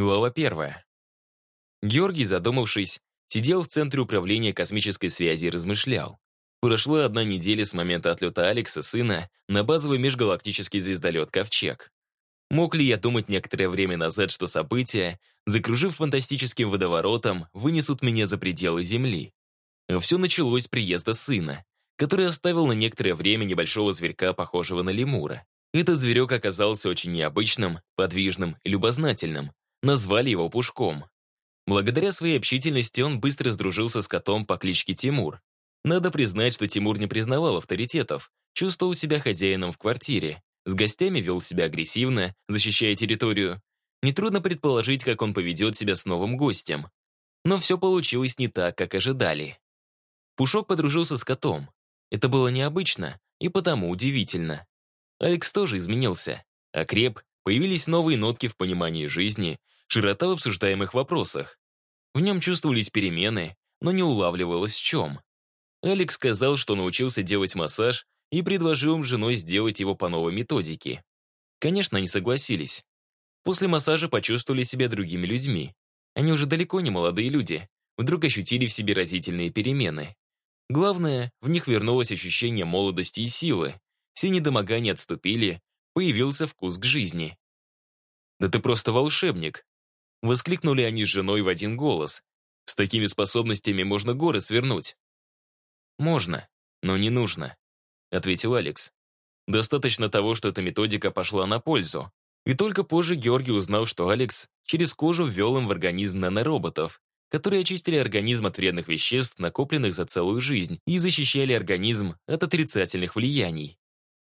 Глава первая. Георгий, задумавшись, сидел в центре управления космической связи и размышлял. Прошла одна неделя с момента отлета Алекса, сына, на базовый межгалактический звездолет «Ковчег». Мог ли я думать некоторое время назад, что события, закружив фантастическим водоворотом, вынесут меня за пределы Земли? Все началось с приезда сына, который оставил на некоторое время небольшого зверька, похожего на лемура. Этот зверек оказался очень необычным, подвижным и любознательным, назвали его Пушком. Благодаря своей общительности он быстро сдружился с котом по кличке Тимур. Надо признать, что Тимур не признавал авторитетов, чувствовал себя хозяином в квартире, с гостями вел себя агрессивно, защищая территорию. Нетрудно предположить, как он поведет себя с новым гостем. Но все получилось не так, как ожидали. Пушок подружился с котом. Это было необычно и потому удивительно. Алекс тоже изменился. Окреп, появились новые нотки в понимании жизни, широта в обсуждаемых вопросах. В нем чувствовались перемены, но не улавливалось в чем. Алекс сказал, что научился делать массаж и предложил им с женой сделать его по новой методике. Конечно, они согласились. После массажа почувствовали себя другими людьми. Они уже далеко не молодые люди, вдруг ощутили в себе разительные перемены. Главное, в них вернулось ощущение молодости и силы. Все недомогания отступили, появился вкус к жизни. «Да ты просто волшебник!» Воскликнули они с женой в один голос. «С такими способностями можно горы свернуть». «Можно, но не нужно», — ответил Алекс. «Достаточно того, что эта методика пошла на пользу. И только позже Георгий узнал, что Алекс через кожу ввел им в организм нанороботов, которые очистили организм от вредных веществ, накопленных за целую жизнь, и защищали организм от отрицательных влияний.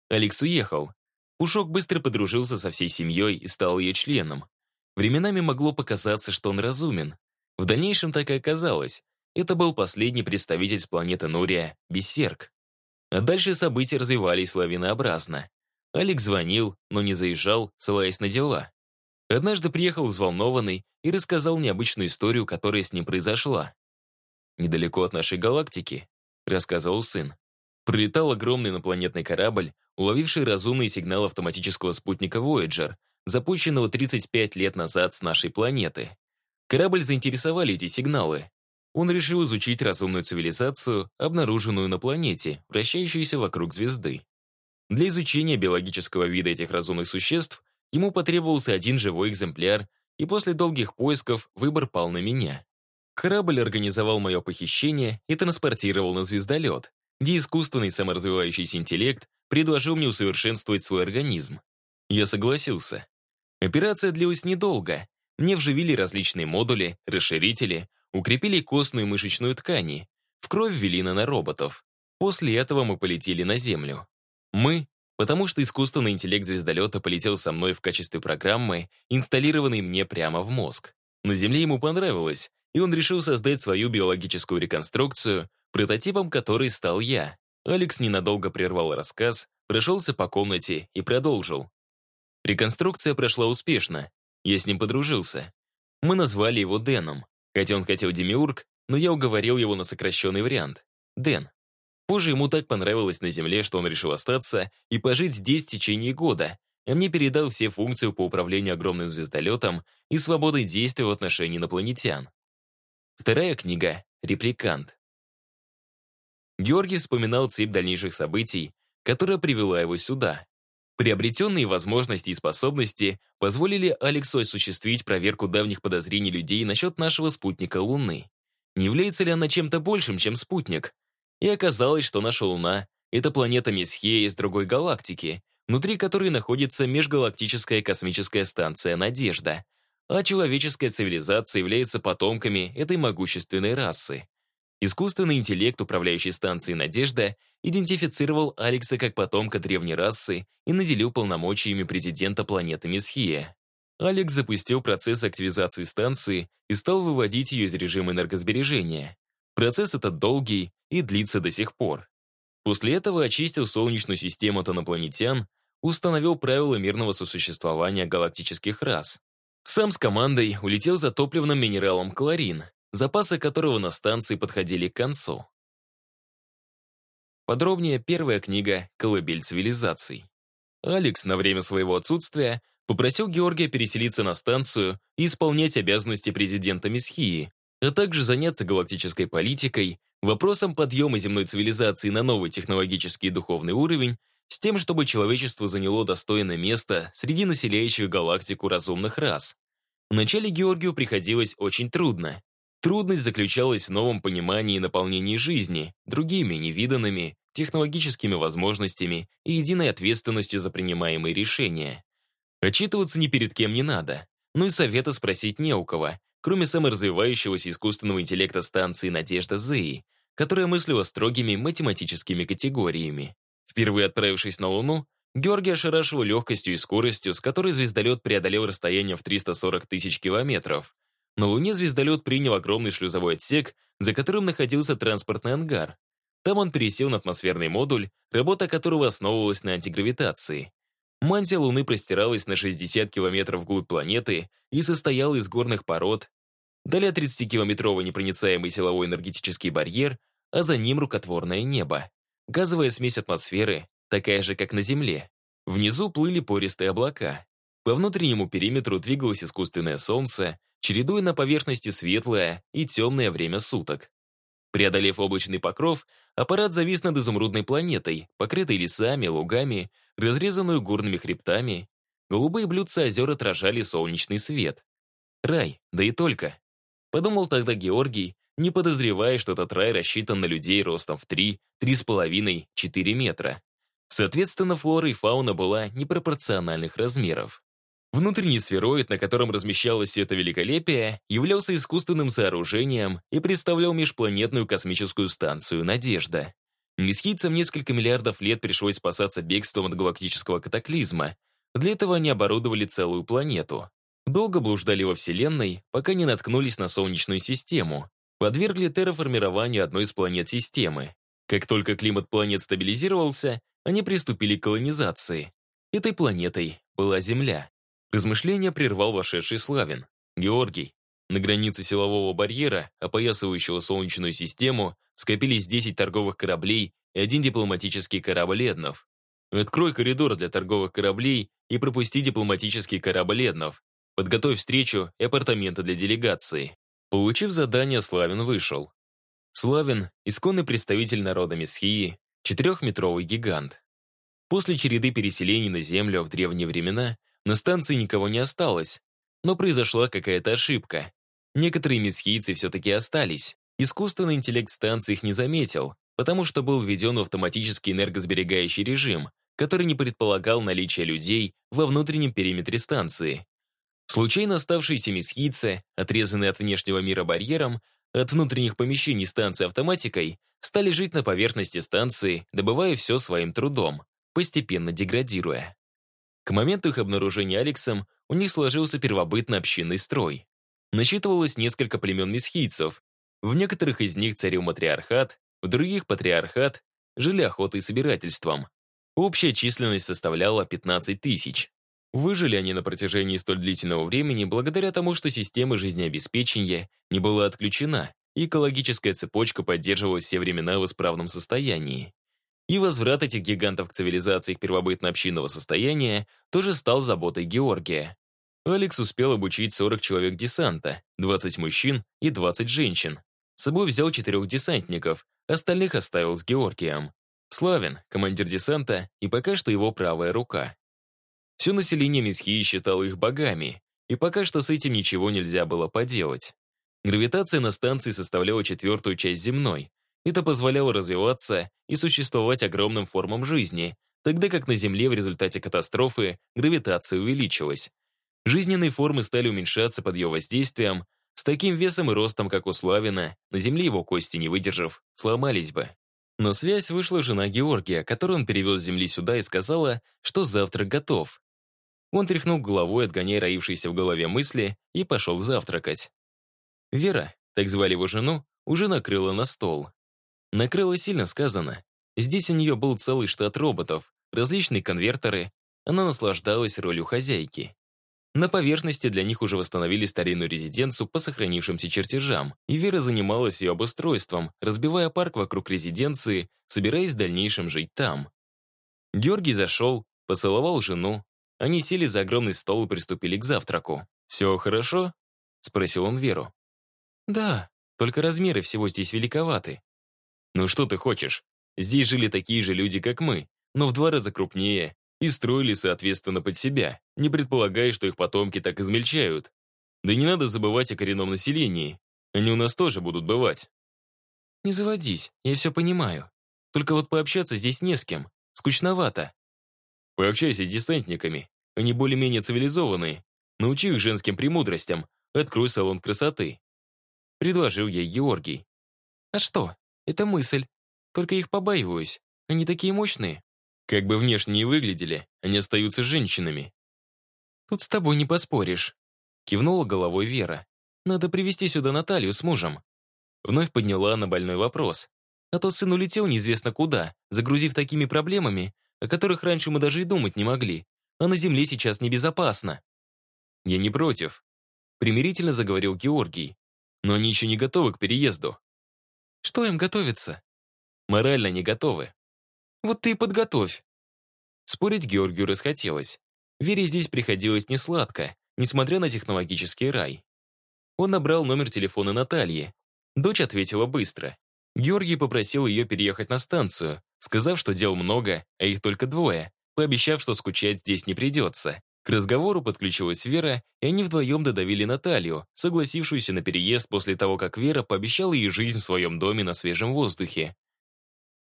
Алекс уехал. Пушок быстро подружился со всей семьей и стал ее членом. Временами могло показаться, что он разумен. В дальнейшем так и оказалось. Это был последний представитель с планеты Нурия, Бессерк. А дальше события развивались лавинообразно. Алекс звонил, но не заезжал, ссылаясь на дела. Однажды приехал взволнованный и рассказал необычную историю, которая с ним произошла. «Недалеко от нашей галактики», — рассказывал сын. Пролетал огромный инопланетный корабль, уловивший разумный сигнал автоматического спутника Voyager, запущенного 35 лет назад с нашей планеты. Корабль заинтересовали эти сигналы. Он решил изучить разумную цивилизацию, обнаруженную на планете, вращающуюся вокруг звезды. Для изучения биологического вида этих разумных существ ему потребовался один живой экземпляр, и после долгих поисков выбор пал на меня. Корабль организовал мое похищение и транспортировал на звездолет, где искусственный саморазвивающийся интеллект предложил мне усовершенствовать свой организм. Я согласился. Операция длилась недолго. Мне вживили различные модули, расширители, укрепили костную и мышечную ткани, в кровь ввели нанороботов. После этого мы полетели на Землю. Мы, потому что искусственный интеллект звездолета полетел со мной в качестве программы, инсталлированной мне прямо в мозг. На Земле ему понравилось, и он решил создать свою биологическую реконструкцию, прототипом которой стал я. Алекс ненадолго прервал рассказ, прошелся по комнате и продолжил. Реконструкция прошла успешно. Я с ним подружился. Мы назвали его Дэном. Хотя он хотел Демиург, но я уговорил его на сокращенный вариант. Дэн. Позже ему так понравилось на Земле, что он решил остаться и пожить здесь в течение года, а мне передал все функции по управлению огромным звездолетом и свободой действия в отношении инопланетян. Вторая книга «Репликант». Георгий вспоминал цепь дальнейших событий, которая привела его сюда. Приобретенные возможности и способности позволили Алексу осуществить проверку давних подозрений людей насчет нашего спутника Луны. Не является ли она чем-то большим, чем спутник? И оказалось, что наша Луна — это планета Месхея из другой галактики, внутри которой находится межгалактическая космическая станция «Надежда», а человеческая цивилизация является потомками этой могущественной расы. Искусственный интеллект, управляющий станцией «Надежда», идентифицировал Алекса как потомка древней расы и наделил полномочиями президента планеты Месхия. Алекс запустил процесс активизации станции и стал выводить ее из режима энергосбережения. Процесс этот долгий и длится до сих пор. После этого очистил Солнечную систему от инопланетян, установил правила мирного сосуществования галактических рас. Сам с командой улетел за топливным минералом кларин, запасы которого на станции подходили к концу. Подробнее первая книга «Колыбель цивилизаций». Алекс на время своего отсутствия попросил Георгия переселиться на станцию и исполнять обязанности президента Месхии, а также заняться галактической политикой, вопросом подъема земной цивилизации на новый технологический и духовный уровень, с тем, чтобы человечество заняло достойное место среди населяющих галактику разумных рас. Вначале Георгию приходилось очень трудно. Трудность заключалась в новом понимании и наполнении жизни, другими невиданными, технологическими возможностями и единой ответственностью за принимаемые решения. Отчитываться ни перед кем не надо, но и совета спросить не у кого, кроме саморазвивающегося искусственного интеллекта станции «Надежда Зеи», которая мыслила строгими математическими категориями. Впервые отправившись на Луну, Георгий ошарашил легкостью и скоростью, с которой звездолет преодолел расстояние в 340 тысяч километров. На Луне звездолет принял огромный шлюзовой отсек, за которым находился транспортный ангар. Там он пересел на атмосферный модуль, работа которого основывалась на антигравитации. Мантия Луны простиралась на 60 километров вглубь планеты и состояла из горных пород. Далее 30-километровый непроницаемый силовой энергетический барьер, а за ним рукотворное небо. Газовая смесь атмосферы, такая же, как на Земле. Внизу плыли пористые облака. По внутреннему периметру двигалось искусственное солнце, чередуя на поверхности светлое и темное время суток. Преодолев облачный покров, аппарат завис над изумрудной планетой, покрытой лесами, лугами, разрезанную горными хребтами. Голубые блюдца озер отражали солнечный свет. Рай, да и только. Подумал тогда Георгий, не подозревая, что этот рай рассчитан на людей ростом в 3, 3,5, 4 метра. Соответственно, флора и фауна была непропорциональных размеров. Внутренний сфероид, на котором размещалось все это великолепие, являлся искусственным сооружением и представлял межпланетную космическую станцию «Надежда». Месхийцам несколько миллиардов лет пришлось спасаться бегством от галактического катаклизма. Для этого они оборудовали целую планету. Долго блуждали во Вселенной, пока не наткнулись на Солнечную систему. Подвергли терраформированию одной из планет системы. Как только климат планет стабилизировался, они приступили к колонизации. Этой планетой была Земля. Размышления прервал вошедший Славин. Георгий. На границе силового барьера, опоясывающего Солнечную систему, скопились 10 торговых кораблей и один дипломатический корабль Эднов. Открой коридор для торговых кораблей и пропусти дипломатический корабль Эднов. Подготовь встречу и апартаменты для делегации. Получив задание, Славин вышел. Славин — исконный представитель народа Месхии, четырехметровый гигант. После череды переселений на Землю в древние времена на станции никого не осталось, но произошла какая-то ошибка. Некоторые месхийцы все-таки остались. Искусственный интеллект станции их не заметил, потому что был введен в автоматический энергосберегающий режим, который не предполагал наличие людей во внутреннем периметре станции. Случайно оставшиеся месхийцы, отрезанные от внешнего мира барьером, от внутренних помещений станции автоматикой, стали жить на поверхности станции, добывая все своим трудом, постепенно деградируя. К моменту их обнаружения Алексом у них сложился первобытно-общинный строй. Насчитывалось несколько племен месхийцев. В некоторых из них царил матриархат, в других патриархат, жили охотой и собирательством. Общая численность составляла 15 тысяч. Выжили они на протяжении столь длительного времени благодаря тому, что система жизнеобеспечения не была отключена, и экологическая цепочка поддерживалась все времена в исправном состоянии. И возврат этих гигантов к цивилизации их первобытно-общинного состояния тоже стал заботой Георгия. Алекс успел обучить 40 человек десанта, 20 мужчин и 20 женщин. С собой взял четырех десантников, остальных оставил с Георгием. Славин, командир десанта и пока что его правая рука. Все население Месхии считало их богами, и пока что с этим ничего нельзя было поделать. Гравитация на станции составляла четвертую часть земной, это позволяло развиваться и существовать огромным формам жизни, тогда как на Земле в результате катастрофы гравитация увеличилась. Жизненные формы стали уменьшаться под ее воздействием, с таким весом и ростом, как у Славина, на Земле его кости, не выдержав, сломались бы. Но связь вышла жена Георгия, которую он перевез с Земли сюда и сказала, что завтрак готов. Он тряхнул головой, отгоняя роившиеся в голове мысли, и пошел завтракать. Вера, так звали его жену, уже накрыла на стол. Накрыло сильно сказано. Здесь у нее был целый штат роботов, различные конвертеры. Она наслаждалась ролью хозяйки. На поверхности для них уже восстановили старинную резиденцию по сохранившимся чертежам, и Вера занималась ее обустройством, разбивая парк вокруг резиденции, собираясь в дальнейшем жить там. Георгий зашел, поцеловал жену. они сели за огромный стол и приступили к завтраку. «Все хорошо?» — спросил он Веру. «Да, только размеры всего здесь великоваты». «Ну что ты хочешь? Здесь жили такие же люди, как мы, но в два раза крупнее, и строили, соответственно, под себя, не предполагая, что их потомки так измельчают. Да не надо забывать о коренном населении. Они у нас тоже будут бывать. Не заводись, я все понимаю. Только вот пообщаться здесь не с кем. Скучновато. Пообщайся с десантниками. Они более-менее цивилизованные. Научи их женским премудростям. Открой салон красоты. Предложил ей Георгий. А что? Это мысль. Только их побаиваюсь. Они такие мощные. Как бы внешне не выглядели, они остаются женщинами. Тут с тобой не поспоришь. Кивнула головой Вера. Надо привести сюда Наталью с мужем. Вновь подняла на больной вопрос. А то сын улетел неизвестно куда, загрузив такими проблемами, о которых раньше мы даже и думать не могли. А на земле сейчас небезопасно. Я не против. Примирительно заговорил Георгий. Но они еще не готовы к переезду. Что им готовиться? Морально не готовы. Вот ты и подготовь. Спорить Георгию расхотелось. Вере здесь приходилось несладко, несмотря на технологический рай. Он набрал номер телефона Натальи. Дочь ответила быстро. Георгий попросил ее переехать на станцию, сказав, что дел много, а их только двое, пообещав, что скучать здесь не придется. К разговору подключилась Вера, и они вдвоем додавили Наталью, согласившуюся на переезд после того, как Вера пообещала ей жизнь в своем доме на свежем воздухе.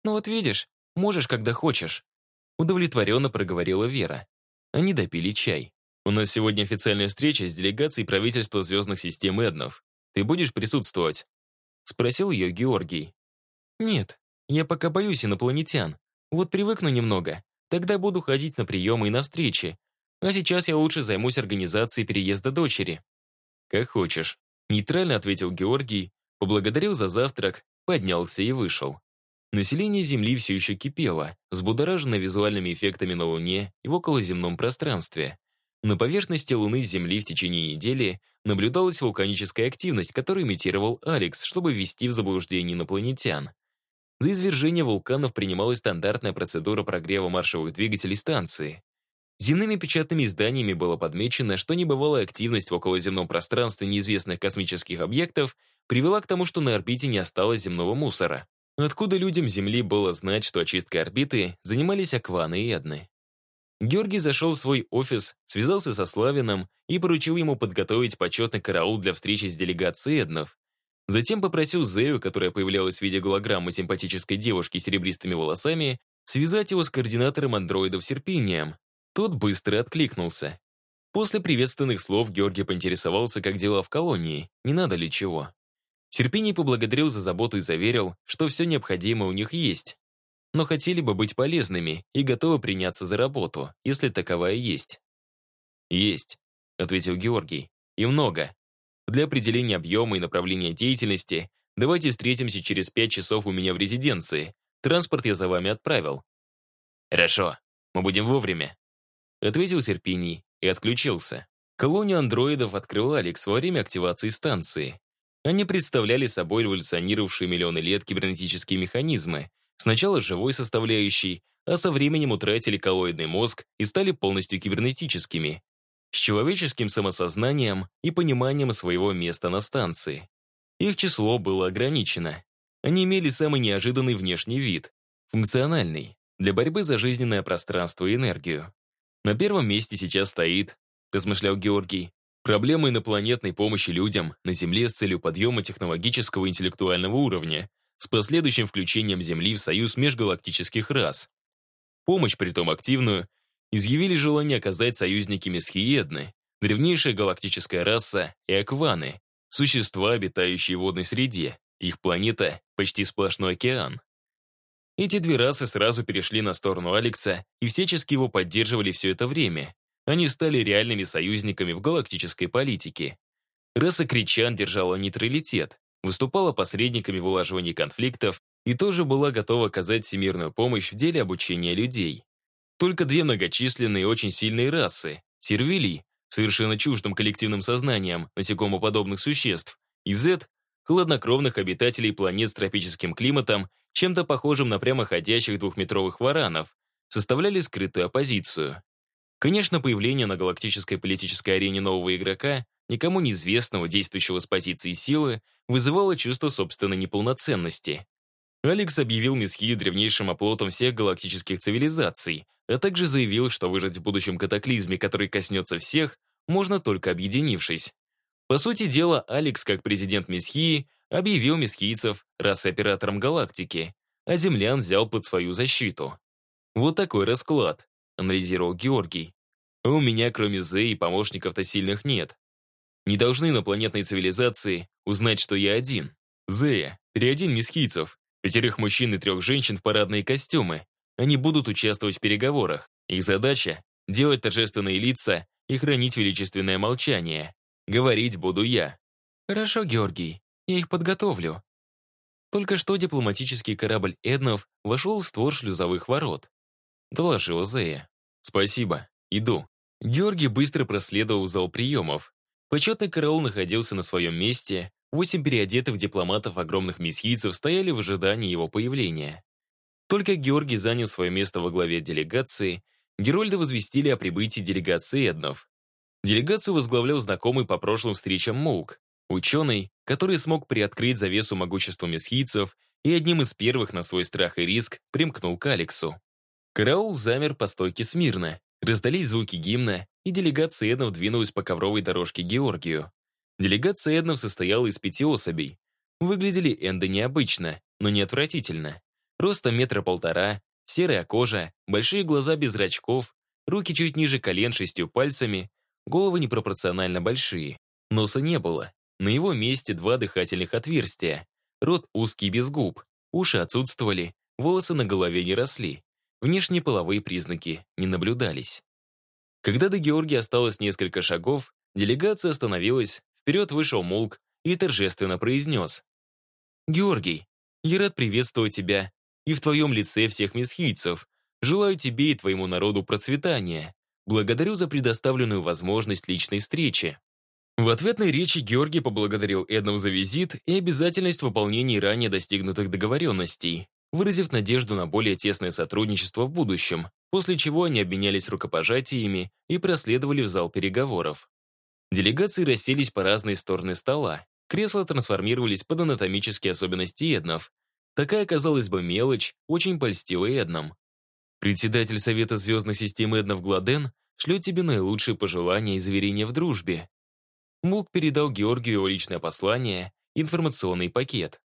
«Ну вот видишь, можешь, когда хочешь», удовлетворенно проговорила Вера. Они допили чай. У нас сегодня официальная встреча с делегацией правительства звездных систем Эднов. Ты будешь присутствовать?» Спросил ее Георгий. «Нет, я пока боюсь инопланетян. Вот привыкну немного, тогда буду ходить на приемы и на встречи. А сейчас я лучше займусь организацией переезда дочери». «Как хочешь», — нейтрально ответил Георгий, поблагодарил за завтрак, поднялся и вышел. Население Земли все еще кипело, взбудоражено визуальными эффектами на Луне и в околоземном пространстве. На поверхности Луны с Земли в течение недели наблюдалась вулканическая активность, которую имитировал Алекс, чтобы ввести в заблуждение инопланетян. За извержение вулканов принималась стандартная процедура прогрева маршевых двигателей станции. Земными печатными изданиями было подмечено, что небывалая активность в околоземном пространстве неизвестных космических объектов привела к тому, что на орбите не осталось земного мусора. Откуда людям Земли было знать, что очисткой орбиты занимались Акваны и Эдны? Георгий зашел в свой офис, связался со Славином и поручил ему подготовить почетный караул для встречи с делегацией Эднов. Затем попросил Зею, которая появлялась в виде голограммы симпатической девушки с серебристыми волосами, связать его с координатором андроидов Серпинием. Тот быстро откликнулся. После приветственных слов Георгий поинтересовался, как дела в колонии, не надо ли чего. Серпиний поблагодарил за заботу и заверил, что все необходимое у них есть но хотели бы быть полезными и готовы приняться за работу, если таковая есть. «Есть», — ответил Георгий, — «и много. Для определения объема и направления деятельности давайте встретимся через пять часов у меня в резиденции. Транспорт я за вами отправил». «Хорошо, мы будем вовремя», — ответил Серпиний и отключился. Колонию андроидов открыл Алекс во время активации станции. Они представляли собой эволюционировавшие миллионы лет кибернетические механизмы, Сначала живой составляющей, а со временем утратили коллоидный мозг и стали полностью кибернетическими, с человеческим самосознанием и пониманием своего места на станции. Их число было ограничено. Они имели самый неожиданный внешний вид, функциональный, для борьбы за жизненное пространство и энергию. На первом месте сейчас стоит, размышлял Георгий, проблема инопланетной помощи людям на Земле с целью подъема технологического и интеллектуального уровня, с последующим включением Земли в союз межгалактических рас. Помощь, притом активную, изъявили желание оказать союзники Месхиедны, древнейшая галактическая раса, и существа, обитающие в водной среде, их планета — почти сплошной океан. Эти две расы сразу перешли на сторону Алекса и всячески его поддерживали все это время. Они стали реальными союзниками в галактической политике. Раса Кричан держала нейтралитет, выступала посредниками в улаживании конфликтов и тоже была готова оказать всемирную помощь в деле обучения людей. Только две многочисленные очень сильные расы — сервилий, совершенно чуждым коллективным сознанием насекомоподобных существ, и Z — хладнокровных обитателей планет с тропическим климатом, чем-то похожим на прямоходящих двухметровых варанов, составляли скрытую оппозицию. Конечно, появление на галактической политической арене нового игрока, никому неизвестного, действующего с позиции силы, вызывало чувство собственной неполноценности. Алекс объявил Месхию древнейшим оплотом всех галактических цивилизаций, а также заявил, что выжить в будущем катаклизме, который коснется всех, можно только объединившись. По сути дела, Алекс, как президент Месхии, объявил месхийцев расой-оператором галактики, а землян взял под свою защиту. Вот такой расклад, анализировал Георгий. А у меня, кроме Зэ и помощников-то сильных нет. Не должны инопланетные цивилизации узнать, что я один. Зея, переодень месхийцев, пятерых мужчин и трех женщин в парадные костюмы. Они будут участвовать в переговорах. Их задача — делать торжественные лица и хранить величественное молчание. Говорить буду я. Хорошо, Георгий, я их подготовлю. Только что дипломатический корабль Эднов вошел в створ шлюзовых ворот. Доложила Зея. Спасибо, иду. Георгий быстро проследовал в зал приемов. Почетный караул находился на своем месте, восемь переодетых дипломатов огромных месьийцев стояли в ожидании его появления. Только Георгий занял свое место во главе делегации, Герольды возвестили о прибытии делегации Эднов. Делегацию возглавлял знакомый по прошлым встречам Моук, ученый, который смог приоткрыть завесу могущества месхийцев и одним из первых на свой страх и риск примкнул к Алексу. Караул замер по стойке смирно, раздались звуки гимна, и делегация Эднов двинулась по ковровой дорожке Георгию. Делегация Эднов состояла из пяти особей. Выглядели Энды необычно, но не отвратительно. Ростом метра полтора, серая кожа, большие глаза без зрачков, руки чуть ниже колен шестью пальцами, головы непропорционально большие. Носа не было. На его месте два дыхательных отверстия. Рот узкий без губ, уши отсутствовали, волосы на голове не росли. Внешние половые признаки не наблюдались. Когда до Георгия осталось несколько шагов, делегация остановилась, вперед вышел Молк и торжественно произнес. «Георгий, я рад приветствовать тебя и в твоем лице всех месхийцев. Желаю тебе и твоему народу процветания. Благодарю за предоставленную возможность личной встречи». В ответной речи Георгий поблагодарил Эднов за визит и обязательность выполнения ранее достигнутых договоренностей, выразив надежду на более тесное сотрудничество в будущем, после чего они обменялись рукопожатиями и проследовали в зал переговоров. Делегации расселись по разные стороны стола. Кресла трансформировались под анатомические особенности Эднов. Такая, казалось бы, мелочь очень польстила Эднам. Председатель Совета звездных систем Эднов Гладен шлет тебе наилучшие пожелания и заверения в дружбе. Мулк передал Георгию его личное послание, информационный пакет.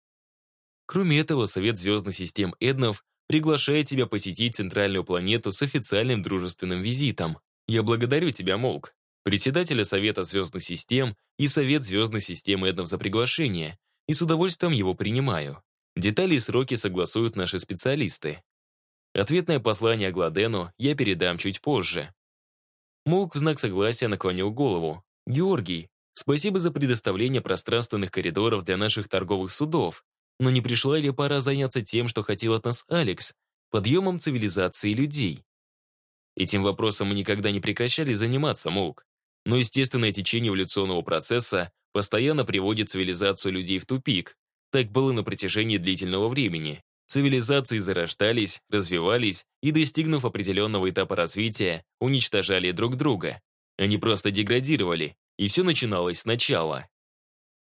Кроме этого, Совет звездных систем Эднов приглашает тебя посетить центральную планету с официальным дружественным визитом. Я благодарю тебя, Молк, председателя Совета звездных систем и Совет звездных систем Эднов за приглашение, и с удовольствием его принимаю. Детали и сроки согласуют наши специалисты. Ответное послание Гладену я передам чуть позже. Молк в знак согласия наклонил голову. «Георгий, спасибо за предоставление пространственных коридоров для наших торговых судов. Но не пришла ли пора заняться тем, что хотел от нас Алекс, подъемом цивилизации людей? Этим вопросом мы никогда не прекращали заниматься, Мулк. Но естественное течение эволюционного процесса постоянно приводит цивилизацию людей в тупик. Так было на протяжении длительного времени. Цивилизации зарождались, развивались и, достигнув определенного этапа развития, уничтожали друг друга. Они просто деградировали, и все начиналось сначала.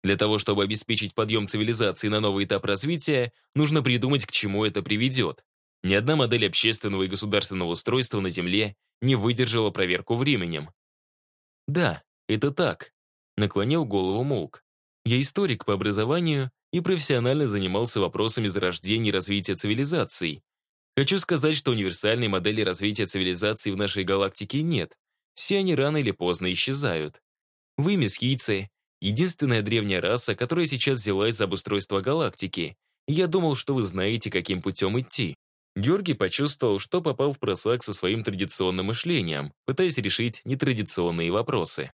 Для того, чтобы обеспечить подъем цивилизации на новый этап развития, нужно придумать, к чему это приведет. Ни одна модель общественного и государственного устройства на Земле не выдержала проверку временем. «Да, это так», — наклонил голову Молк. «Я историк по образованию и профессионально занимался вопросами зарождения и развития цивилизаций. Хочу сказать, что универсальной модели развития цивилизации в нашей галактике нет. Все они рано или поздно исчезают. Вы, месхийцы, Единственная древняя раса, которая сейчас взялась за обустройство галактики. Я думал, что вы знаете, каким путем идти. Георгий почувствовал, что попал в просак со своим традиционным мышлением, пытаясь решить нетрадиционные вопросы.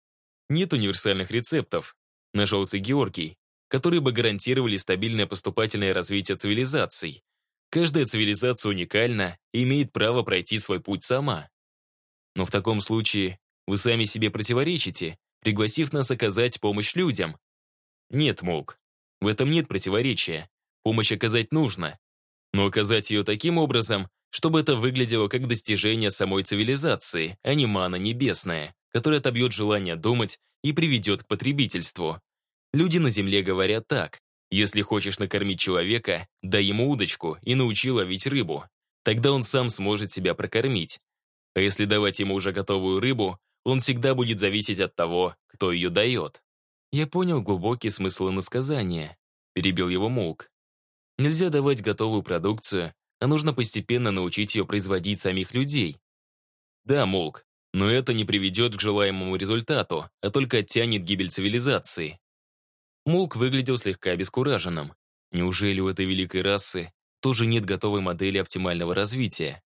Нет универсальных рецептов. Нашелся Георгий, которые бы гарантировали стабильное поступательное развитие цивилизаций. Каждая цивилизация уникальна и имеет право пройти свой путь сама. Но в таком случае вы сами себе противоречите, пригласив нас оказать помощь людям. Нет, Молк, в этом нет противоречия. Помощь оказать нужно. Но оказать ее таким образом, чтобы это выглядело как достижение самой цивилизации, а не мана небесная, которая отобьет желание думать и приведет к потребительству. Люди на Земле говорят так. Если хочешь накормить человека, дай ему удочку и научи ловить рыбу. Тогда он сам сможет себя прокормить. А если давать ему уже готовую рыбу, он всегда будет зависеть от того, кто ее дает. Я понял глубокий смысл иносказания. Перебил его Мулк. Нельзя давать готовую продукцию, а нужно постепенно научить ее производить самих людей. Да, Мулк, но это не приведет к желаемому результату, а только оттянет гибель цивилизации. Мулк выглядел слегка обескураженным. Неужели у этой великой расы тоже нет готовой модели оптимального развития?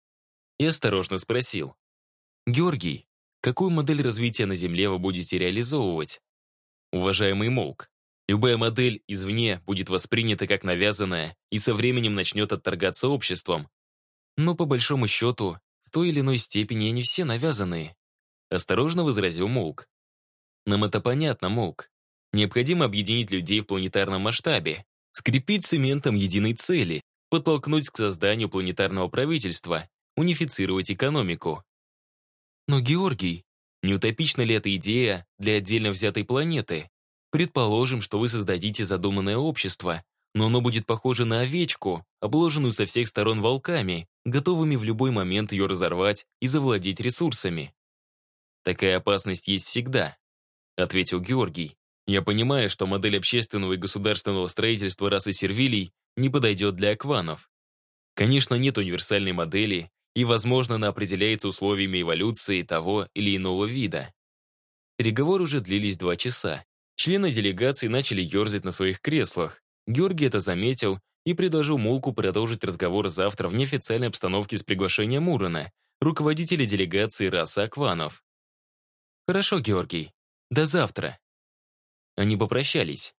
Я осторожно спросил. «Георгий, Какую модель развития на Земле вы будете реализовывать? Уважаемый Молк, любая модель извне будет воспринята как навязанная и со временем начнет отторгаться обществом. Но по большому счету, в той или иной степени они все навязанные. Осторожно возразил Молк. Нам это понятно, Молк. Необходимо объединить людей в планетарном масштабе, скрепить цементом единой цели, подтолкнуть к созданию планетарного правительства, унифицировать экономику. Но, Георгий, не утопична ли эта идея для отдельно взятой планеты? Предположим, что вы создадите задуманное общество, но оно будет похоже на овечку, обложенную со всех сторон волками, готовыми в любой момент ее разорвать и завладеть ресурсами. Такая опасность есть всегда, ответил Георгий. Я понимаю, что модель общественного и государственного строительства расы сервилий не подойдет для акванов. Конечно, нет универсальной модели, и, возможно, она определяется условиями эволюции того или иного вида. Переговоры уже длились два часа. Члены делегации начали ерзать на своих креслах. Георгий это заметил и предложил Мулку продолжить разговор завтра в неофициальной обстановке с приглашением Мурона, руководителя делегации расы Акванов. «Хорошо, Георгий. До завтра». Они попрощались.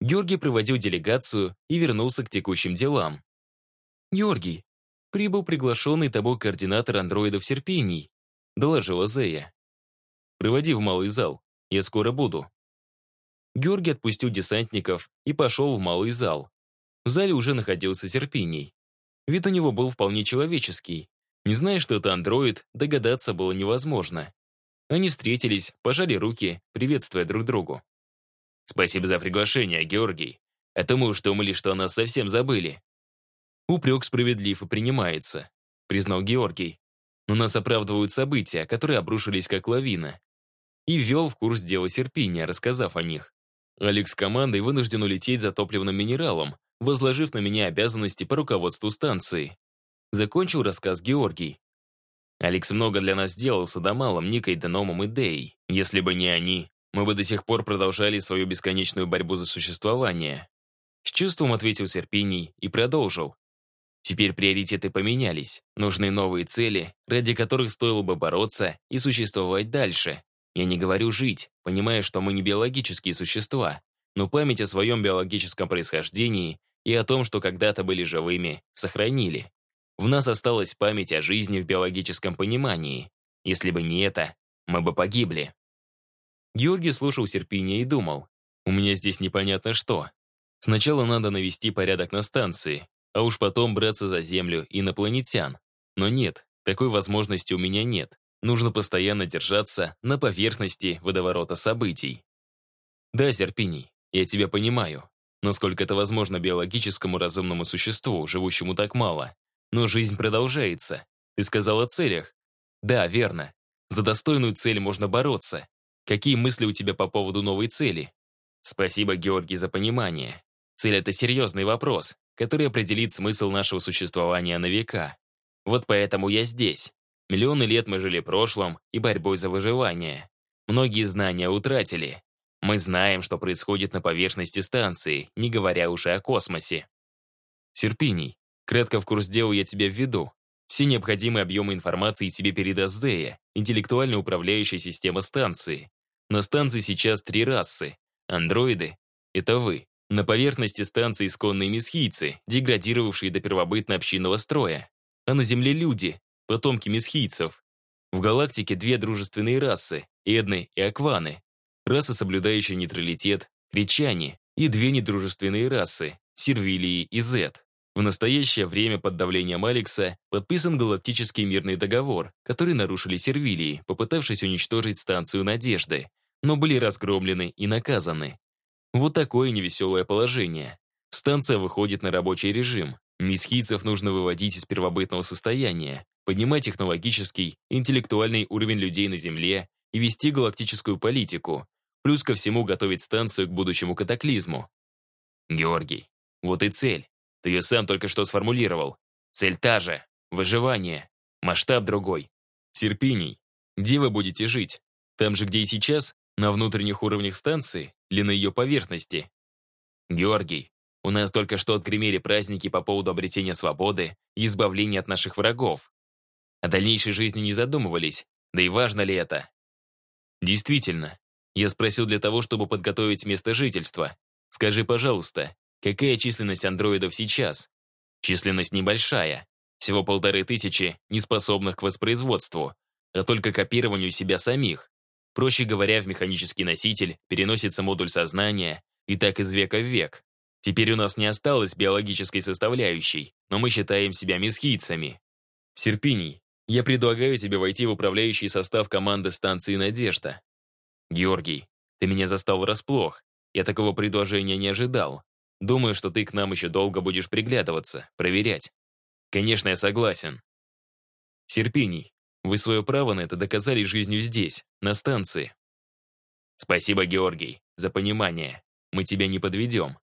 Георгий проводил делегацию и вернулся к текущим делам. «Георгий, прибыл приглашенный тобой координатор андроидов Серпений», — доложила Зея. «Проводи в малый зал, я скоро буду». Георгий отпустил десантников и пошел в малый зал. В зале уже находился Серпиний. Вид у него был вполне человеческий. Не зная, что это андроид, догадаться было невозможно. Они встретились, пожали руки, приветствуя друг другу. «Спасибо за приглашение, Георгий. Это мы уж думали, что о нас совсем забыли. Упрек справедлив и принимается, признал Георгий. Но нас оправдывают события, которые обрушились как лавина. И ввел в курс дела Серпиния, рассказав о них. Алекс с командой вынужден улететь за топливным минералом, возложив на меня обязанности по руководству станции. Закончил рассказ Георгий. Алекс много для нас сделал с Адамалом, Никой, Деномом и Дей. Если бы не они, мы бы до сих пор продолжали свою бесконечную борьбу за существование. С чувством ответил Серпиний и продолжил. Теперь приоритеты поменялись. Нужны новые цели, ради которых стоило бы бороться и существовать дальше. Я не говорю жить, понимая, что мы не биологические существа, но память о своем биологическом происхождении и о том, что когда-то были живыми, сохранили. В нас осталась память о жизни в биологическом понимании. Если бы не это, мы бы погибли. Георгий слушал Серпиния и думал, у меня здесь непонятно что. Сначала надо навести порядок на станции, а уж потом браться за Землю инопланетян. Но нет, такой возможности у меня нет. Нужно постоянно держаться на поверхности водоворота событий. Да, Серпиний, я тебя понимаю. Насколько это возможно биологическому разумному существу, живущему так мало. Но жизнь продолжается. Ты сказал о целях. Да, верно. За достойную цель можно бороться. Какие мысли у тебя по поводу новой цели? Спасибо, Георгий, за понимание. Цель — это серьезный вопрос, который определит смысл нашего существования на века. Вот поэтому я здесь. Миллионы лет мы жили прошлым и борьбой за выживание. Многие знания утратили. Мы знаем, что происходит на поверхности станции, не говоря уже о космосе. Серпиний, кратко в курс дела я тебя введу. Все необходимые объемы информации тебе передаст Зея, интеллектуально управляющая система станции. На станции сейчас три расы. Андроиды — это вы. На поверхности станции исконные месхийцы, деградировавшие до первобытно-общинного строя. А на Земле люди, потомки месхийцев. В галактике две дружественные расы — Эдны и Акваны. Раса, соблюдающая нейтралитет — Кричане. И две недружественные расы — Сервилии и Зет. В настоящее время под давлением Алекса подписан галактический мирный договор, который нарушили сервилии, попытавшись уничтожить станцию «Надежды», но были разгромлены и наказаны. Вот такое невеселое положение. Станция выходит на рабочий режим. Месхийцев нужно выводить из первобытного состояния, поднимать технологический, интеллектуальный уровень людей на Земле и вести галактическую политику, плюс ко всему готовить станцию к будущему катаклизму. Георгий, вот и цель. Ты ее сам только что сформулировал. Цель та же. Выживание. Масштаб другой. Серпиний. Где вы будете жить? Там же, где и сейчас? На внутренних уровнях станции? Или на ее поверхности? Георгий, у нас только что отгремели праздники по поводу обретения свободы и избавления от наших врагов. О дальнейшей жизни не задумывались, да и важно ли это? Действительно, я спросил для того, чтобы подготовить место жительства. Скажи, пожалуйста, Какая численность андроидов сейчас? Численность небольшая. Всего полторы тысячи, неспособных к воспроизводству, а только копированию себя самих. Проще говоря, в механический носитель переносится модуль сознания, и так из века в век. Теперь у нас не осталось биологической составляющей, но мы считаем себя месхийцами. Серпиний, я предлагаю тебе войти в управляющий состав команды станции «Надежда». Георгий, ты меня застал врасплох. Я такого предложения не ожидал. Думаю, что ты к нам еще долго будешь приглядываться, проверять. Конечно, я согласен. Серпиний, вы свое право на это доказали жизнью здесь, на станции. Спасибо, Георгий, за понимание. Мы тебя не подведем.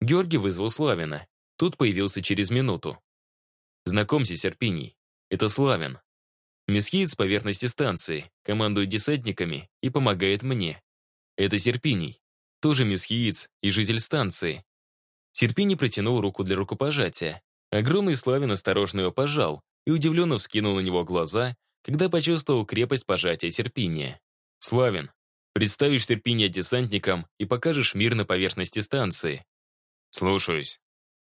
Георгий вызвал Славина. Тут появился через минуту. Знакомься, Серпиний. Это Славин. Месхиец поверхности станции, командует десантниками и помогает мне. Это Серпиний тоже месхиец и житель станции. Серпини протянул руку для рукопожатия. Огромный Славин осторожно его пожал и удивленно вскинул на него глаза, когда почувствовал крепость пожатия Серпиния. «Славин, представишь Серпиния десантникам и покажешь мир на поверхности станции». «Слушаюсь».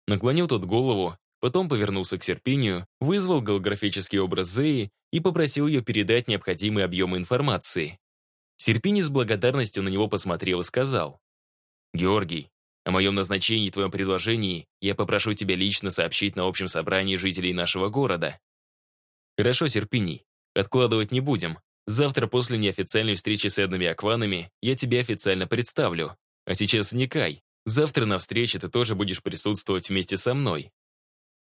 Наклонил тот голову, потом повернулся к Серпинию, вызвал голографический образ Зеи и попросил ее передать необходимые объемы информации. Серпини с благодарностью на него посмотрел и сказал. «Георгий, о моем назначении и твоем предложении я попрошу тебя лично сообщить на общем собрании жителей нашего города». «Хорошо, Серпиний, откладывать не будем. Завтра после неофициальной встречи с Эднами Акванами я тебя официально представлю. А сейчас вникай. Завтра на встрече ты тоже будешь присутствовать вместе со мной».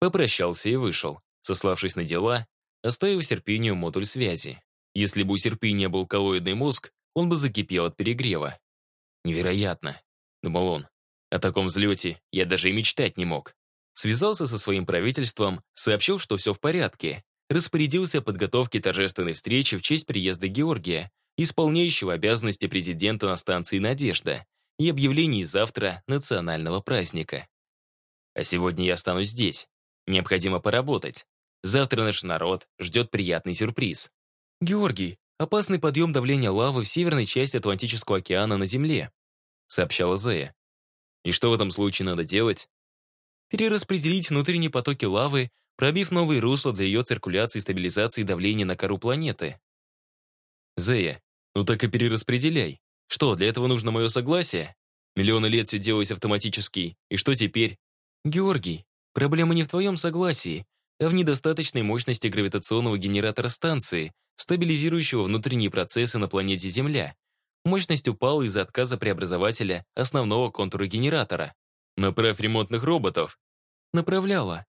Попрощался и вышел, сославшись на дела, оставив Серпинию модуль связи. Если бы у Серпиния был коллоидный мозг, он бы закипел от перегрева. Невероятно, думал он. О таком взлете я даже и мечтать не мог. Связался со своим правительством, сообщил, что все в порядке, распорядился о подготовке торжественной встречи в честь приезда Георгия, исполняющего обязанности президента на станции «Надежда», и объявлении завтра национального праздника. А сегодня я останусь здесь. Необходимо поработать. Завтра наш народ ждет приятный сюрприз. «Георгий, опасный подъем давления лавы в северной части Атлантического океана на Земле», сообщала Зея. «И что в этом случае надо делать?» «Перераспределить внутренние потоки лавы, пробив новые русла для ее циркуляции и стабилизации давления на кору планеты». «Зея, ну так и перераспределяй. Что, для этого нужно мое согласие? Миллионы лет все делалось автоматически, и что теперь?» «Георгий, проблема не в твоем согласии, а в недостаточной мощности гравитационного генератора станции, стабилизирующего внутренние процессы на планете Земля. Мощность упала из-за отказа преобразователя основного контура генератора. Направь ремонтных роботов. Направляла.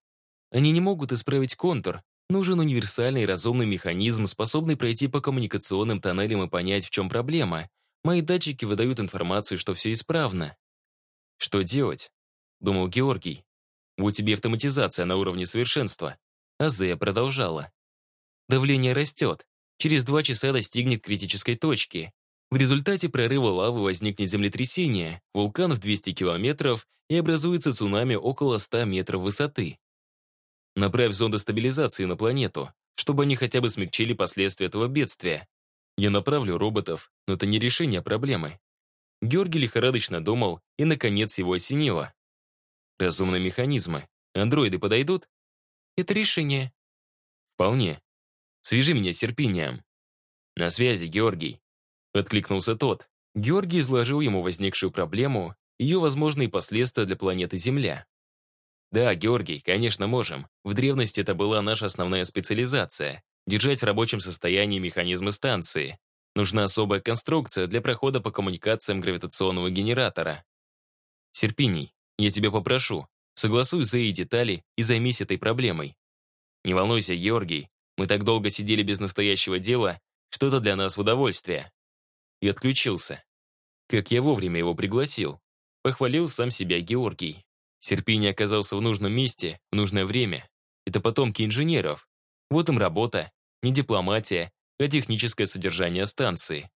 Они не могут исправить контур. Нужен универсальный и разумный механизм, способный пройти по коммуникационным тоннелям и понять, в чем проблема. Мои датчики выдают информацию, что все исправно. Что делать? Думал Георгий. У тебя автоматизация на уровне совершенства. Азея продолжала. Давление растет. Через два часа достигнет критической точки. В результате прорыва лавы возникнет землетрясение, вулкан в 200 километров и образуется цунами около 100 метров высоты. Направь зонды стабилизации на планету, чтобы они хотя бы смягчили последствия этого бедствия. Я направлю роботов, но это не решение проблемы. Георгий лихорадочно думал, и, наконец, его осенило. Разумные механизмы. Андроиды подойдут? Это решение. Вполне. Свяжи меня с Серпинием. На связи, Георгий. Откликнулся тот. Георгий изложил ему возникшую проблему, ее возможные последствия для планеты Земля. Да, Георгий, конечно, можем. В древности это была наша основная специализация — держать в рабочем состоянии механизмы станции. Нужна особая конструкция для прохода по коммуникациям гравитационного генератора. Серпиний, я тебя попрошу, согласуй за и детали и займись этой проблемой. Не волнуйся, Георгий, мы так долго сидели без настоящего дела, что это для нас в удовольствие. И отключился. Как я вовремя его пригласил. Похвалил сам себя Георгий. Серпиний оказался в нужном месте, в нужное время. Это потомки инженеров. Вот им работа, не дипломатия, а техническое содержание станции.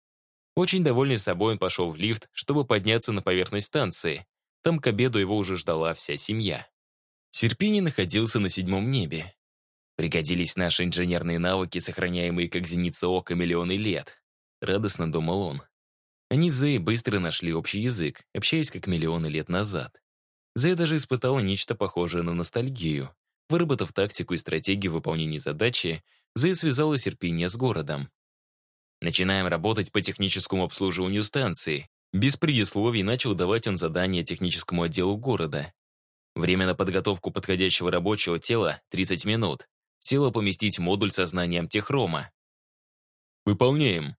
Очень довольный собой он пошел в лифт, чтобы подняться на поверхность станции. Там к обеду его уже ждала вся семья. Серпини находился на седьмом небе. Пригодились наши инженерные навыки, сохраняемые как зеница ока миллионы лет. Радостно думал он. Они с Зей быстро нашли общий язык, общаясь как миллионы лет назад. Зей даже испытала нечто похожее на ностальгию. Выработав тактику и стратегию выполнения задачи, Зей связала Серпиния с городом. Начинаем работать по техническому обслуживанию станции. Без предисловий начал давать он задания техническому отделу города. Время на подготовку подходящего рабочего тела — 30 минут. Тело поместить модуль со знанием техрома. «Выполняем», —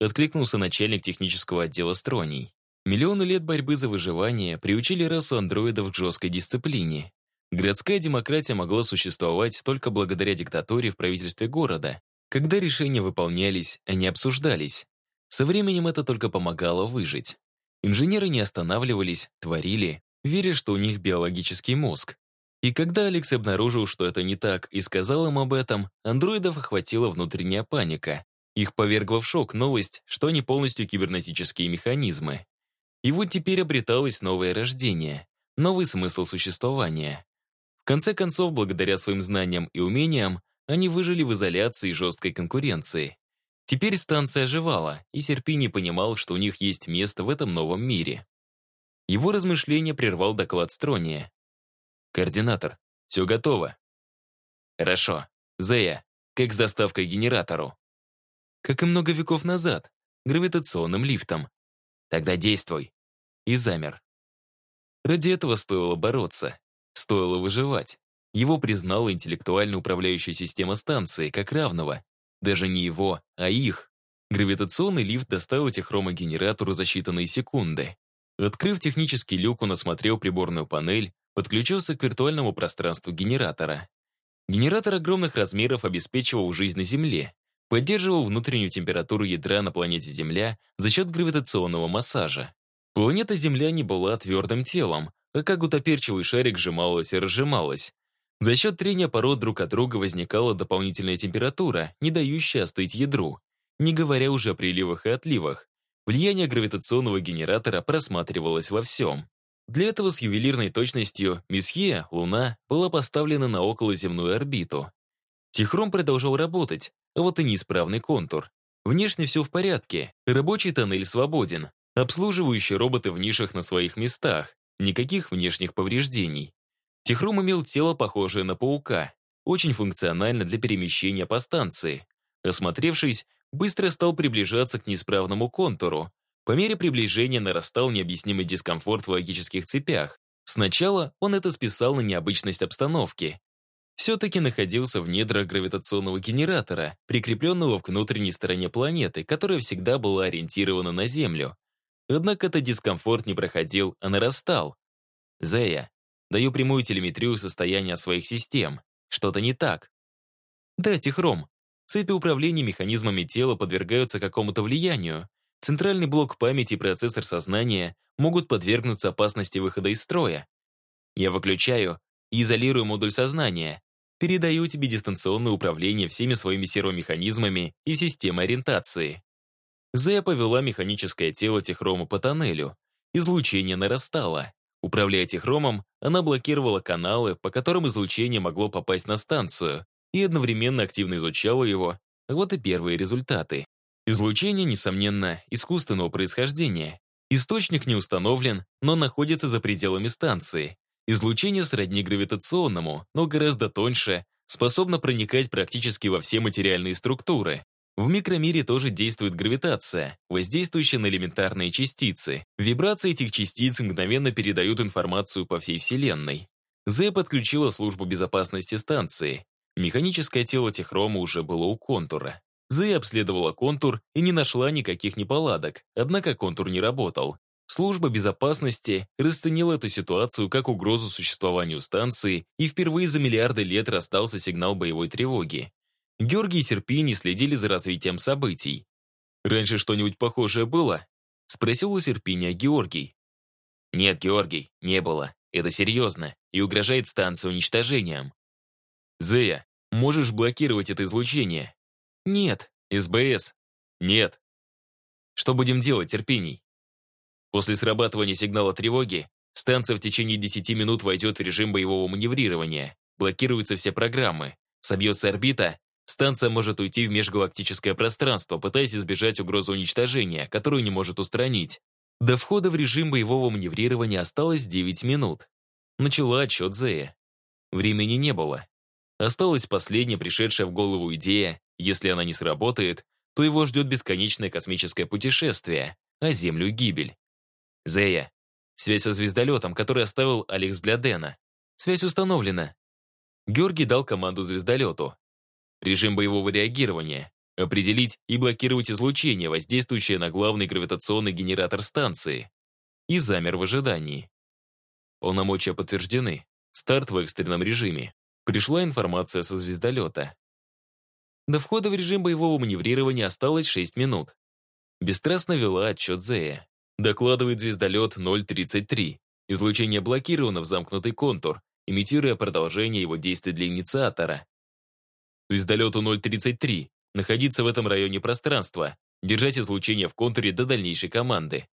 откликнулся начальник технического отдела Строний. Миллионы лет борьбы за выживание приучили расу андроидов к жесткой дисциплине. Городская демократия могла существовать только благодаря диктатуре в правительстве города, когда решения выполнялись, а не обсуждались. Со временем это только помогало выжить. Инженеры не останавливались, творили, веря, что у них биологический мозг. И когда Алекс обнаружил, что это не так, и сказал им об этом, андроидов охватила внутренняя паника. Их повергла в шок новость, что они полностью кибернетические механизмы. И вот теперь обреталось новое рождение, новый смысл существования конце концов, благодаря своим знаниям и умениям, они выжили в изоляции и жесткой конкуренции. Теперь станция оживала, и Серпини понимал, что у них есть место в этом новом мире. Его размышления прервал доклад Строния. «Координатор, все готово». «Хорошо. Зея, как с доставкой генератору?» «Как и много веков назад, гравитационным лифтом. Тогда действуй». И замер. Ради этого стоило бороться. Стоило выживать. Его признала интеллектуально управляющая система станции как равного. Даже не его, а их. Гравитационный лифт доставил техромогенератору за считанные секунды. Открыв технический люк, он осмотрел приборную панель, подключился к виртуальному пространству генератора. Генератор огромных размеров обеспечивал жизнь на Земле, поддерживал внутреннюю температуру ядра на планете Земля за счет гравитационного массажа. Планета Земля не была твердым телом, а как гутоперчивый шарик сжималась и разжималась. За счет трения пород друг от друга возникала дополнительная температура, не дающая остыть ядру, не говоря уже о приливах и отливах. Влияние гравитационного генератора просматривалось во всем. Для этого с ювелирной точностью Месье, Луна, была поставлена на околоземную орбиту. Техром продолжал работать, вот и неисправный контур. Внешне все в порядке, рабочий тоннель свободен, обслуживающие роботы в нишах на своих местах, Никаких внешних повреждений. Техрум имел тело, похожее на паука, очень функционально для перемещения по станции. Осмотревшись, быстро стал приближаться к неисправному контуру. По мере приближения нарастал необъяснимый дискомфорт в логических цепях. Сначала он это списал на необычность обстановки. Все-таки находился в недрах гравитационного генератора, прикрепленного к внутренней стороне планеты, которая всегда была ориентирована на Землю. Однако этот дискомфорт не проходил, а нарастал. «Зея, даю прямую телеметрию состояния своих систем. Что-то не так». «Да, Тихром. Цепи управления механизмами тела подвергаются какому-то влиянию. Центральный блок памяти и процессор сознания могут подвергнуться опасности выхода из строя. Я выключаю и изолирую модуль сознания. Передаю тебе дистанционное управление всеми своими сервомеханизмами и системой ориентации. Зея повела механическое тело Техрома по тоннелю. Излучение нарастало. Управляя Техромом, она блокировала каналы, по которым излучение могло попасть на станцию, и одновременно активно изучала его. Вот и первые результаты. Излучение, несомненно, искусственного происхождения. Источник не установлен, но находится за пределами станции. Излучение сродни гравитационному, но гораздо тоньше, способно проникать практически во все материальные структуры. В микромире тоже действует гравитация, воздействующая на элементарные частицы. Вибрации этих частиц мгновенно передают информацию по всей Вселенной. Зэ подключила службу безопасности станции. Механическое тело Техрома уже было у контура. Зэ обследовала контур и не нашла никаких неполадок, однако контур не работал. Служба безопасности расценила эту ситуацию как угрозу существованию станции, и впервые за миллиарды лет расстался сигнал боевой тревоги. Георгий и Серпини следили за развитием событий. «Раньше что-нибудь похожее было?» — спросил у Серпиния Георгий. «Нет, Георгий, не было. Это серьезно и угрожает станции уничтожением». «Зея, можешь блокировать это излучение?» «Нет». «СБС?» «Нет». «Что будем делать, Серпиний?» После срабатывания сигнала тревоги станция в течение 10 минут войдет в режим боевого маневрирования, блокируются все программы, собьется орбита, станция может уйти в межгалактическое пространство, пытаясь избежать угрозы уничтожения, которую не может устранить. До входа в режим боевого маневрирования осталось 9 минут. Начала отсчет Зея. Времени не было. Осталась последняя пришедшая в голову идея, если она не сработает, то его ждет бесконечное космическое путешествие, а Землю — гибель. Зея, связь со звездолетом, который оставил Алекс для Дэна. Связь установлена. Георгий дал команду звездолету. Режим боевого реагирования. Определить и блокировать излучение, воздействующее на главный гравитационный генератор станции. И замер в ожидании. Полномочия подтверждены. Старт в экстренном режиме. Пришла информация со звездолета. До входа в режим боевого маневрирования осталось 6 минут. Бесстрастно вела отчет Зея. Докладывает звездолет 033. Излучение блокировано в замкнутый контур, имитируя продолжение его действий для инициатора. Звездолету 033 находиться в этом районе пространства, держать излучение в контуре до дальнейшей команды.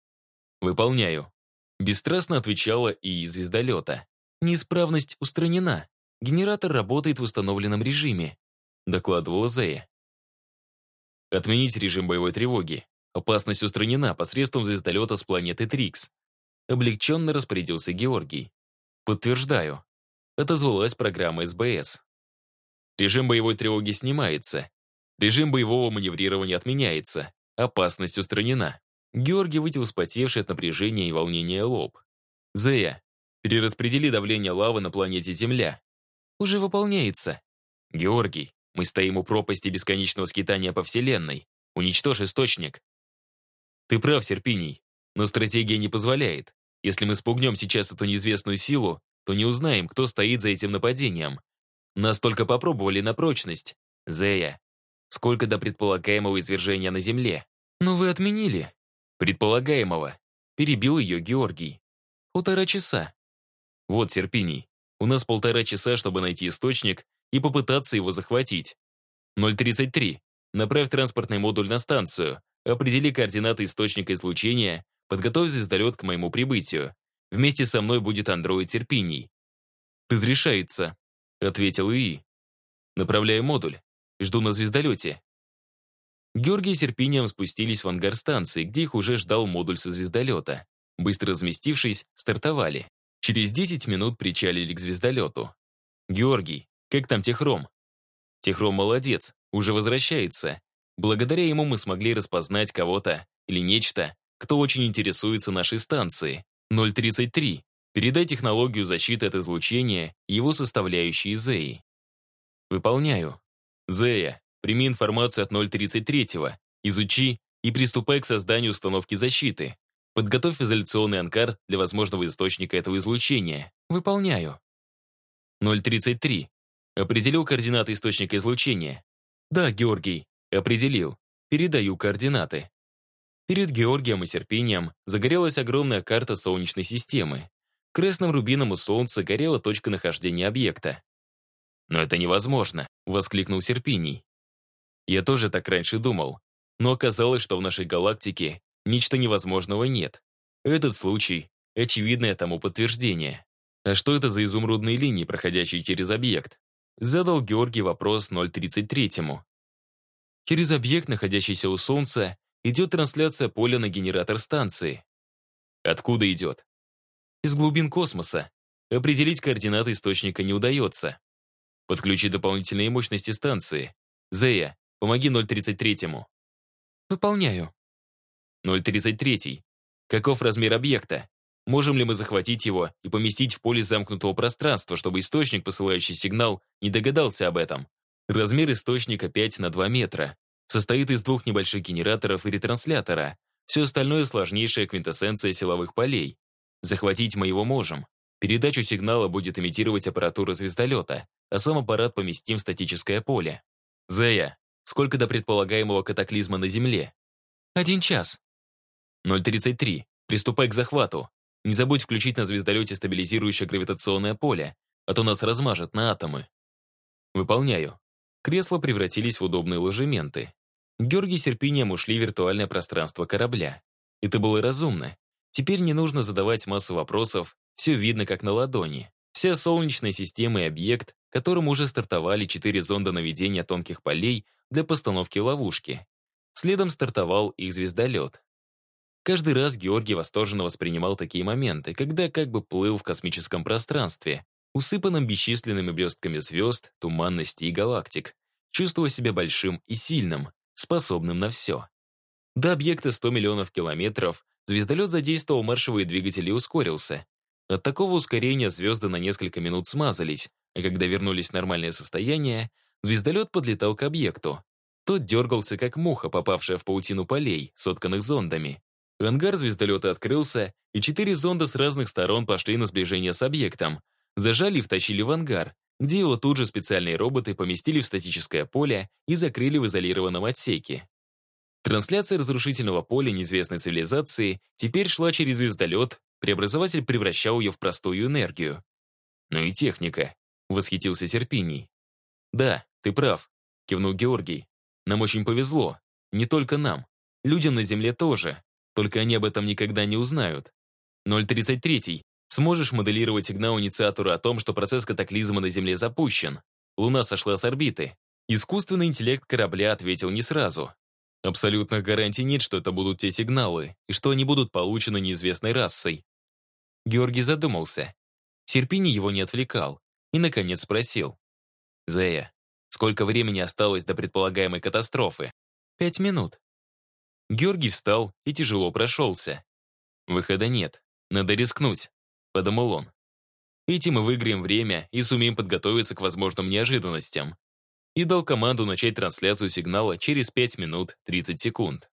Выполняю. Бесстрастно отвечала и звездолета. Неисправность устранена. Генератор работает в установленном режиме, докладывала Зея. Отменить режим боевой тревоги. Опасность устранена посредством звездолета с планеты Трикс. Облегченно распорядился Георгий. Подтверждаю. Отозвалась программа СБС. Режим боевой тревоги снимается. Режим боевого маневрирования отменяется. Опасность устранена. Георгий вытел спотевший от напряжения и волнения лоб. Зея, перераспредели давление лавы на планете Земля. Уже выполняется. Георгий, мы стоим у пропасти бесконечного скитания по Вселенной. Уничтожь источник. Ты прав, Серпиний, но стратегия не позволяет. Если мы спугнем сейчас эту неизвестную силу, то не узнаем, кто стоит за этим нападением. Нас только попробовали на прочность. Зея, сколько до предполагаемого извержения на Земле? Но вы отменили. Предполагаемого. Перебил ее Георгий. Полтора часа. Вот, Серпиний, у нас полтора часа, чтобы найти источник и попытаться его захватить. 033. Направь транспортный модуль на станцию. Определи координаты источника излучения, подготовь звездолет к моему прибытию. Вместе со мной будет андроид Терпиний. «Разрешается», — ответил ИИ. «Направляю модуль. Жду на звездолете». Георгий с Серпинием спустились в ангар станции, где их уже ждал модуль со звездолета. Быстро разместившись, стартовали. Через 10 минут причалили к звездолету. «Георгий, как там Техром?» «Техром молодец, уже возвращается. Благодаря ему мы смогли распознать кого-то или нечто, кто очень интересуется нашей станцией. 033. Передай технологию защиты от излучения и его составляющие ЗЕИ. Выполняю. Зея, прими информацию от 033-го, изучи и приступай к созданию установки защиты. Подготовь изоляционный анкар для возможного источника этого излучения. Выполняю. 033. Определил координаты источника излучения. Да, Георгий. Определил. Передаю координаты. Перед Георгием и Серпинием загорелась огромная карта Солнечной системы. Красным рубином у Солнца горела точка нахождения объекта. «Но это невозможно», — воскликнул Серпиний. Я тоже так раньше думал. Но оказалось, что в нашей галактике нечто невозможного нет. Этот случай — очевидное тому подтверждение. А что это за изумрудные линии, проходящие через объект? Задал Георгий вопрос 033-му. Через объект, находящийся у Солнца, идет трансляция поля на генератор станции. Откуда идет? Из глубин космоса. Определить координаты источника не удается. Подключи дополнительные мощности станции. Зея, помоги 033-му. Выполняю. 033. Каков размер объекта? Можем ли мы захватить его и поместить в поле замкнутого пространства, чтобы источник, посылающий сигнал, не догадался об этом? Размер источника 5 на 2 метра. Состоит из двух небольших генераторов и ретранслятора. Все остальное сложнейшая квинтэссенция силовых полей. Захватить мы его можем. Передачу сигнала будет имитировать аппаратура звездолета, а сам аппарат поместим в статическое поле. Зая, сколько до предполагаемого катаклизма на Земле? Один час. 033. Приступай к захвату. Не забудь включить на звездолете стабилизирующее гравитационное поле, а то нас размажет на атомы. Выполняю. Кресла превратились в удобные ложементы. Георгий с Серпинием ушли в виртуальное пространство корабля. Это было разумно. Теперь не нужно задавать массу вопросов, все видно как на ладони. Вся Солнечная система и объект, которым уже стартовали четыре зонда наведения тонких полей для постановки ловушки. Следом стартовал их звездолет. Каждый раз Георгий восторженно воспринимал такие моменты, когда как бы плыл в космическом пространстве, усыпанном бесчисленными блестками звезд, туманности и галактик, чувствуя себя большим и сильным, способным на все. До объекта 100 миллионов километров звездолет задействовал маршевые двигатели и ускорился. От такого ускорения звезды на несколько минут смазались, а когда вернулись в нормальное состояние, звездолет подлетал к объекту. Тот дергался, как муха, попавшая в паутину полей, сотканных зондами. Ангар звездолета открылся, и четыре зонда с разных сторон пошли на сближение с объектом. Зажали и втащили в ангар, где его тут же специальные роботы поместили в статическое поле и закрыли в изолированном отсеке. Трансляция разрушительного поля неизвестной цивилизации теперь шла через звездолет, преобразователь превращал ее в простую энергию. «Ну и техника», — восхитился Серпиний. «Да, ты прав», — кивнул Георгий. «Нам очень повезло. Не только нам. Людям на Земле тоже. Только они об этом никогда не узнают. 033. Сможешь моделировать сигнал инициатора о том, что процесс катаклизма на Земле запущен? Луна сошла с орбиты. Искусственный интеллект корабля ответил не сразу. Абсолютных гарантий нет, что это будут те сигналы, и что они будут получены неизвестной расой. Георгий задумался. Серпини его не отвлекал и, наконец, спросил. «Зея, сколько времени осталось до предполагаемой катастрофы?» «Пять минут», Георгий встал и тяжело прошелся. «Выхода нет. Надо рискнуть», — подумал он. «Этим мы выиграем время и сумеем подготовиться к возможным неожиданностям». И дал команду начать трансляцию сигнала через 5 минут 30 секунд.